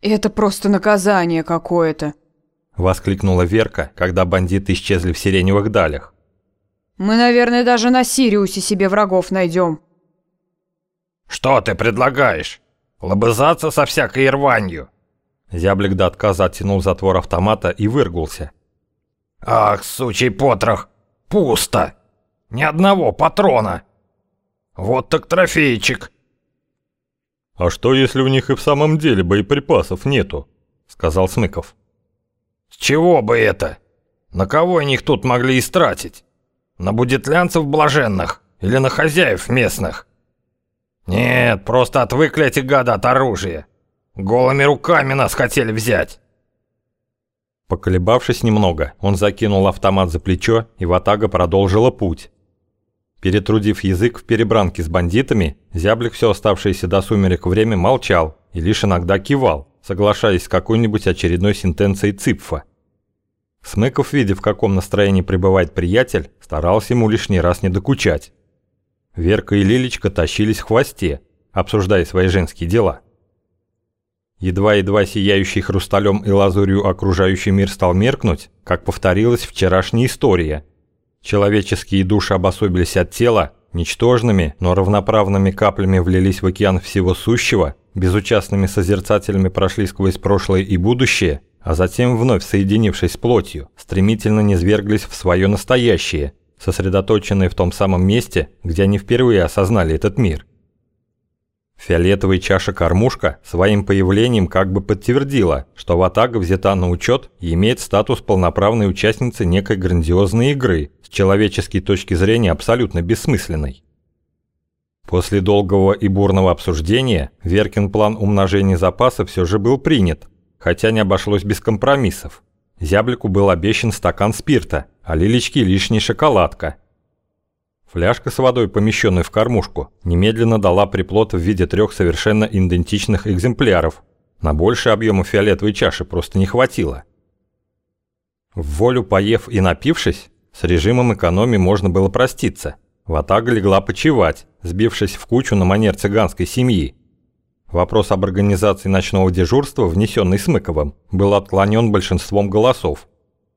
Это просто наказание какое-то. Воскликнула Верка, когда бандиты исчезли в сиреневых далях. Мы, наверное, даже на Сириусе себе врагов найдем. Что ты предлагаешь? Лобызаться со всякой рванью? Зяблик до отказа оттянул затвор автомата и выргулся. Ах, сучий потрох, пусто. Ни одного патрона. Вот так трофейчик. А что, если у них и в самом деле боеприпасов нету? Сказал Смыков. С чего бы это? На кого они их тут могли истратить? На будетлянцев блаженных или на хозяев местных? Нет, просто отвыкли эти гады от оружия. Голыми руками нас хотели взять. Поколебавшись немного, он закинул автомат за плечо, и Ватага продолжила путь. Перетрудив язык в перебранке с бандитами, Зяблик все оставшееся до сумерек время молчал и лишь иногда кивал, соглашаясь с какой-нибудь очередной сентенцией Ципфа. Смыков, видя в каком настроении пребывает приятель, старался ему лишний раз не докучать. Верка и Лилечка тащились в хвосте, обсуждая свои женские дела. Едва-едва сияющий хрусталем и лазурью окружающий мир стал меркнуть, как повторилась вчерашняя история. Человеческие души обособились от тела, ничтожными, но равноправными каплями влились в океан всего сущего, безучастными созерцателями прошли сквозь прошлое и будущее, а затем, вновь соединившись с плотью, стремительно низверглись в свое настоящее, сосредоточенные в том самом месте, где они впервые осознали этот мир. Фиолетовая чаша-кормушка своим появлением как бы подтвердила, что Ватага взята на учет и имеет статус полноправной участницы некой грандиозной игры, с человеческой точки зрения абсолютно бессмысленной. После долгого и бурного обсуждения Веркин план умножения запаса все же был принят, хотя не обошлось без компромиссов. Зяблику был обещан стакан спирта, а Лилечке лишняя шоколадка – Фляжка с водой, помещенной в кормушку, немедленно дала приплод в виде трех совершенно идентичных экземпляров. На больший объем фиолетовой чаши просто не хватило. В волю поев и напившись, с режимом экономии можно было проститься. Ватага легла почевать, сбившись в кучу на манер цыганской семьи. Вопрос об организации ночного дежурства, внесенный Смыковым, был отклонен большинством голосов.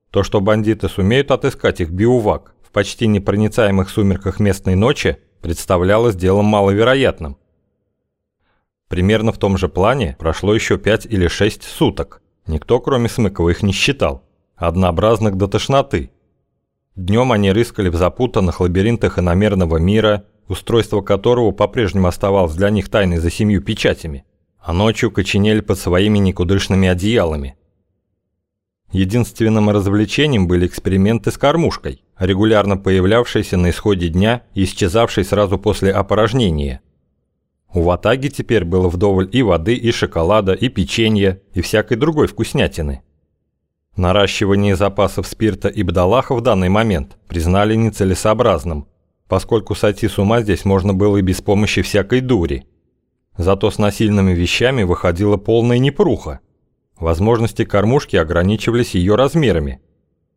То, что бандиты сумеют отыскать их биувак, почти непроницаемых сумерках местной ночи представлялось делом маловероятным. Примерно в том же плане прошло еще пять или шесть суток. Никто, кроме Смыкова, их не считал. Однообразных до тошноты. Днем они рыскали в запутанных лабиринтах иномерного мира, устройство которого по-прежнему оставалось для них тайной за семью печатями, а ночью коченели под своими никудышными одеялами – Единственным развлечением были эксперименты с кормушкой, регулярно появлявшиеся на исходе дня и исчезавшие сразу после опорожнения. У Ватаги теперь было вдоволь и воды, и шоколада, и печенья, и всякой другой вкуснятины. Наращивание запасов спирта и бдалаха в данный момент признали нецелесообразным, поскольку сойти с ума здесь можно было и без помощи всякой дури. Зато с насильными вещами выходила полная непруха. Возможности кормушки ограничивались ее размерами.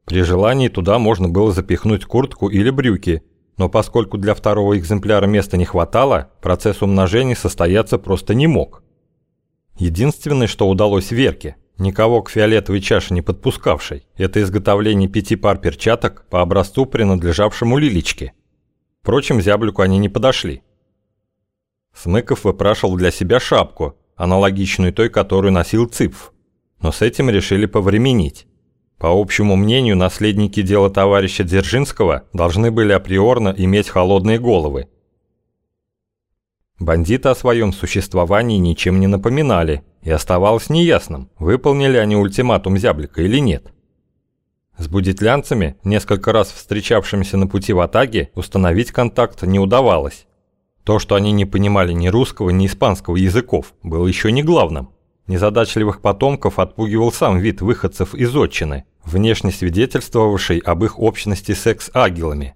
При желании туда можно было запихнуть куртку или брюки, но поскольку для второго экземпляра места не хватало, процесс умножения состояться просто не мог. Единственное, что удалось Верке, никого к фиолетовой чаше не подпускавшей, это изготовление пяти пар перчаток по образцу, принадлежавшему Лилечке. Впрочем, зяблику они не подошли. Смыков выпрашивал для себя шапку, аналогичную той, которую носил Цыпф но с этим решили повременить. По общему мнению, наследники дела товарища Дзержинского должны были априорно иметь холодные головы. Бандиты о своем существовании ничем не напоминали, и оставалось неясным, выполнили они ультиматум Зяблика или нет. С будетлянцами, несколько раз встречавшимися на пути в Атаге, установить контакт не удавалось. То, что они не понимали ни русского, ни испанского языков, было еще не главным. Незадачливых потомков отпугивал сам вид выходцев из отчины, внешне свидетельствовавший об их общности секс-агилами.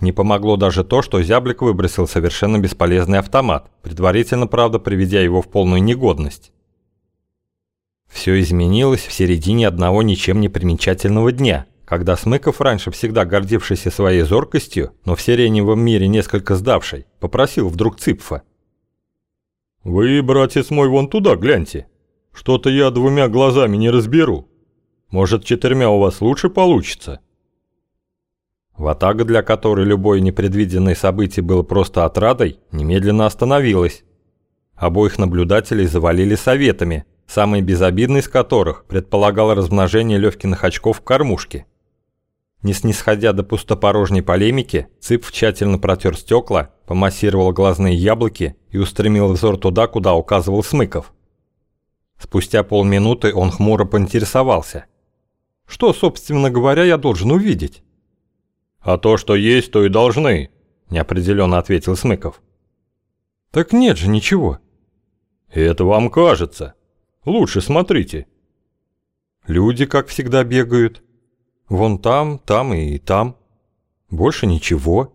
Не помогло даже то, что зяблик выбросил совершенно бесполезный автомат, предварительно, правда, приведя его в полную негодность. Все изменилось в середине одного ничем не примечательного дня, когда Смыков, раньше всегда гордившийся своей зоркостью, но в сиреневом мире несколько сдавший, попросил вдруг Цыпфа. «Вы, братец мой, вон туда гляньте. Что-то я двумя глазами не разберу. Может, четырьмя у вас лучше получится?» Ватага, для которой любое непредвиденное событие было просто отрадой, немедленно остановилась. Обоих наблюдателей завалили советами, самый безобидный из которых предполагал размножение Левкиных очков в кормушке. Не снисходя до пустопорожней полемики, Цып тщательно протер стекла, помассировал глазные яблоки и устремил взор туда, куда указывал Смыков. Спустя полминуты он хмуро поинтересовался. «Что, собственно говоря, я должен увидеть?» «А то, что есть, то и должны», – неопределенно ответил Смыков. «Так нет же ничего». «Это вам кажется. Лучше смотрите». «Люди, как всегда, бегают. Вон там, там и там. Больше ничего».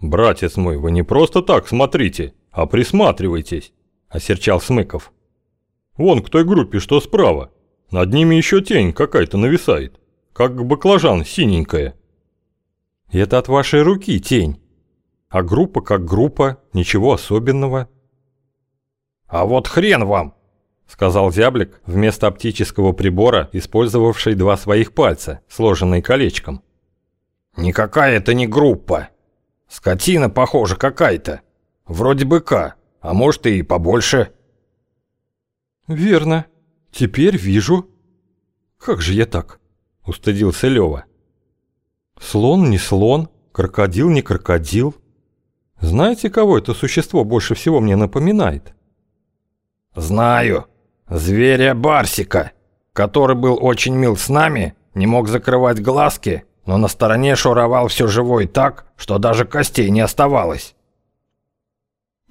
«Братец мой, вы не просто так смотрите, а присматривайтесь», – осерчал Смыков. «Вон к той группе, что справа. Над ними еще тень какая-то нависает, как баклажан синенькая». Это от вашей руки тень. А группа как группа, ничего особенного. А вот хрен вам, сказал зяблик вместо оптического прибора, использовавший два своих пальца, сложенные колечком. Никакая это не группа. Скотина, похоже, какая-то. Вроде быка, а может и побольше. Верно. Теперь вижу. Как же я так? Устыдился Лёва. Слон не слон, крокодил не крокодил. Знаете, кого это существо больше всего мне напоминает? Знаю. Зверя Барсика, который был очень мил с нами, не мог закрывать глазки, но на стороне шуровал все живой так, что даже костей не оставалось.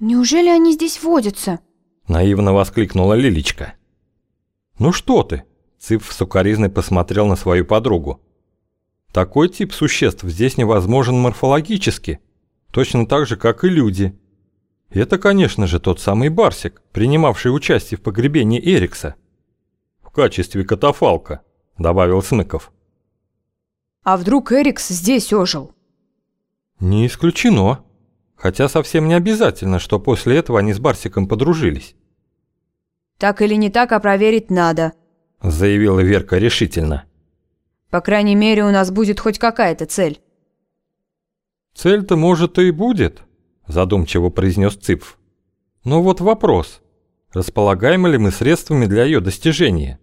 «Неужели они здесь водятся?» Наивно воскликнула Лилечка. «Ну что ты?» Цып сукоризной посмотрел на свою подругу. Такой тип существ здесь невозможен морфологически, точно так же, как и люди. Это, конечно же, тот самый Барсик, принимавший участие в погребении Эрикса. В качестве катафалка, добавил Смыков. А вдруг Эрикс здесь ожил? Не исключено. Хотя совсем не обязательно, что после этого они с Барсиком подружились. Так или не так, а проверить надо, заявила Верка решительно. По крайней мере, у нас будет хоть какая-то цель. Цель-то, может, и будет, задумчиво произнес Цыпф. Но вот вопрос, располагаем ли мы средствами для ее достижения?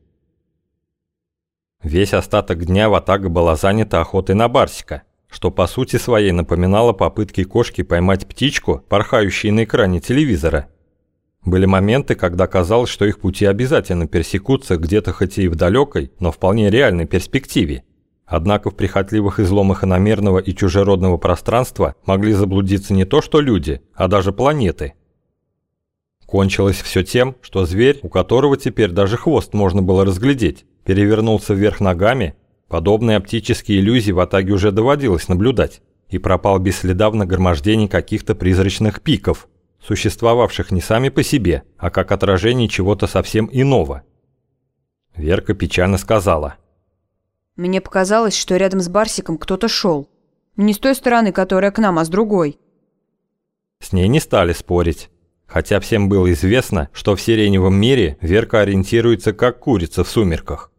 Весь остаток дня Ватага была занята охотой на барсика, что по сути своей напоминало попытки кошки поймать птичку, порхающей на экране телевизора. Были моменты, когда казалось, что их пути обязательно пересекутся где-то хоть и в далекой, но вполне реальной перспективе. Однако в прихотливых изломах иномерного и чужеродного пространства могли заблудиться не то что люди, а даже планеты. Кончилось все тем, что зверь, у которого теперь даже хвост можно было разглядеть, перевернулся вверх ногами, подобные оптические иллюзии в Атаге уже доводилось наблюдать, и пропал без следа в нагромождении каких-то призрачных пиков – существовавших не сами по себе, а как отражение чего-то совсем иного. Верка печально сказала. «Мне показалось, что рядом с Барсиком кто-то шел. Не с той стороны, которая к нам, а с другой». С ней не стали спорить. Хотя всем было известно, что в сиреневом мире Верка ориентируется как курица в сумерках.